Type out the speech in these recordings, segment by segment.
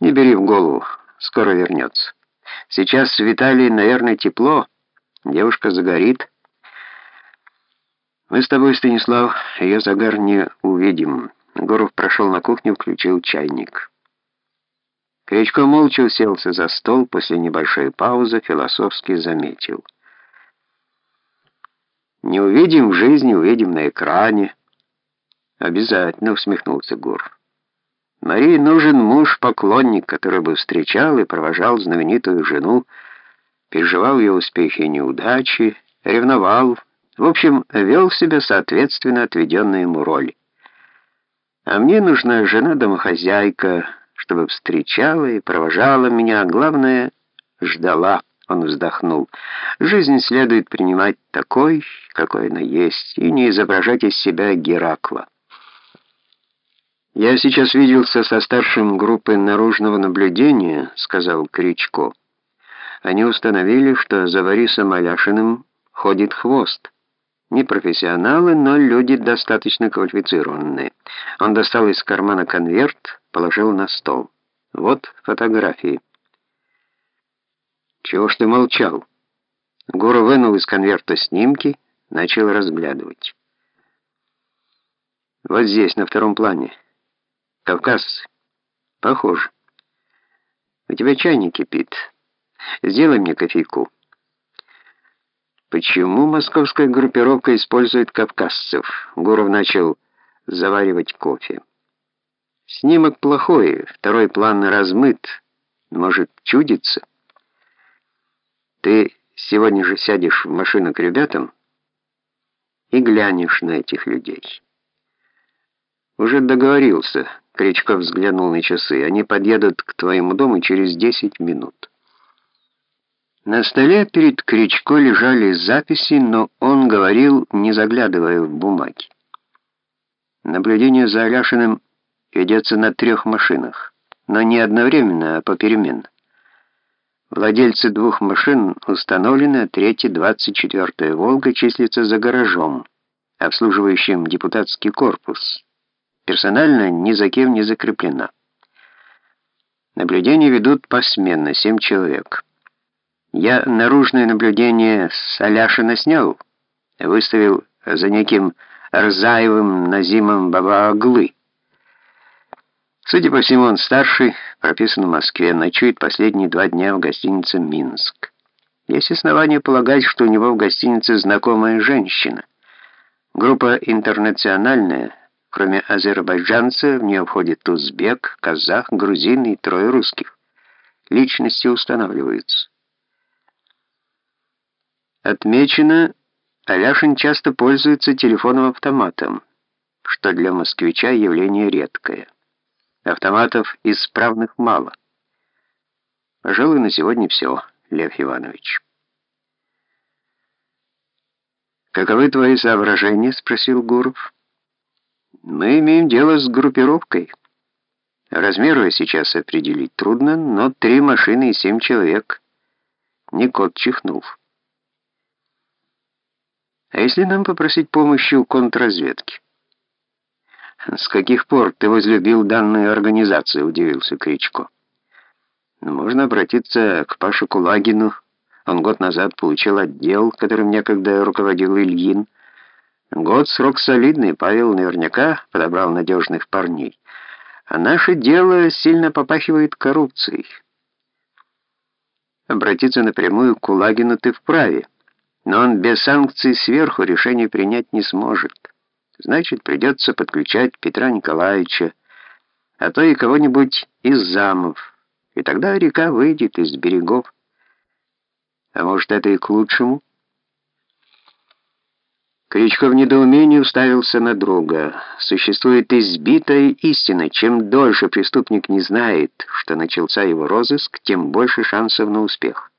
Не бери в голову, скоро вернется. Сейчас с Виталией, наверное, тепло. Девушка загорит. Мы с тобой, Станислав, ее загар не увидим. Гуров прошел на кухню, включил чайник. Кречко молча уселся за стол, после небольшой паузы философски заметил. «Не увидим в жизни, увидим на экране». «Обязательно», — усмехнулся Гуров. «Марии нужен муж-поклонник, который бы встречал и провожал знаменитую жену, переживал ее успехи и неудачи, ревновал, в общем, вел себя соответственно отведенной ему роли. А мне нужна жена-домохозяйка, чтобы встречала и провожала меня, а главное, ждала. Он вздохнул. Жизнь следует принимать такой, какой она есть, и не изображать из себя Геракла. «Я сейчас виделся со старшим группы наружного наблюдения», — сказал Кричко. «Они установили, что за Борисом Аляшиным ходит хвост». Не профессионалы, но люди достаточно квалифицированные. Он достал из кармана конверт, положил на стол. Вот фотографии. «Чего ж ты молчал?» Гуру вынул из конверта снимки, начал разглядывать. «Вот здесь, на втором плане. Кавказцы. Похоже. У тебя чайник кипит. Сделай мне кофейку». Почему московская группировка использует кавказцев? Гуров начал заваривать кофе. Снимок плохой, второй план размыт, может чудиться. Ты сегодня же сядешь в машину к ребятам и глянешь на этих людей. Уже договорился, Кричков взглянул на часы. Они подъедут к твоему дому через 10 минут. На столе перед Кричко лежали записи, но он говорил, не заглядывая в бумаги. Наблюдение за Аляшиным ведется на трех машинах, но не одновременно, а попеременно. Владельцы двух машин установлены, а третья, 24-я «Волга», числится за гаражом, обслуживающим депутатский корпус. Персонально ни за кем не закреплена. Наблюдение ведут посменно, семь человек. Я наружное наблюдение с Аляшина снял, выставил за неким Рзаевым Назимом Бабааглы. Судя по всему, он старший, прописан в Москве, ночует последние два дня в гостинице «Минск». Есть основания полагать, что у него в гостинице знакомая женщина. Группа интернациональная, кроме азербайджанца, в нее входит узбек, казах, грузин и трое русских. Личности устанавливаются. Отмечено, Аляшин часто пользуется телефонным автоматом, что для москвича явление редкое. Автоматов исправных мало. Пожалуй, на сегодня все, Лев Иванович. «Каковы твои соображения?» — спросил Гуров. «Мы имеем дело с группировкой. Размеры сейчас определить трудно, но три машины и семь человек». Никот чихнул. А если нам попросить помощи у контрразведки? С каких пор ты возлюбил данную организацию, удивился Кричко. Ну, можно обратиться к Паше Кулагину. Он год назад получил отдел, которым некогда руководил Ильин. Год срок солидный, Павел наверняка подобрал надежных парней. А наше дело сильно попахивает коррупцией. Обратиться напрямую к Кулагину ты вправе но он без санкций сверху решение принять не сможет. Значит, придется подключать Петра Николаевича, а то и кого-нибудь из замов, и тогда река выйдет из берегов. А может, это и к лучшему? Кричко в недоумении уставился на друга. Существует избитая истина. Чем дольше преступник не знает, что начался его розыск, тем больше шансов на успех.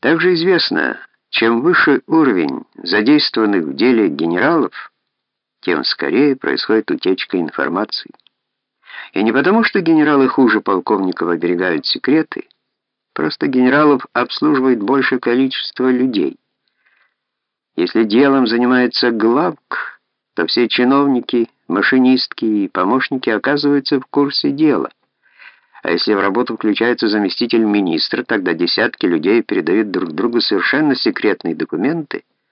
Также известно, чем выше уровень задействованных в деле генералов, тем скорее происходит утечка информации. И не потому, что генералы хуже полковников оберегают секреты, просто генералов обслуживает большее количество людей. Если делом занимается главк, то все чиновники, машинистки и помощники оказываются в курсе дела – А если в работу включается заместитель министра, тогда десятки людей передают друг другу совершенно секретные документы,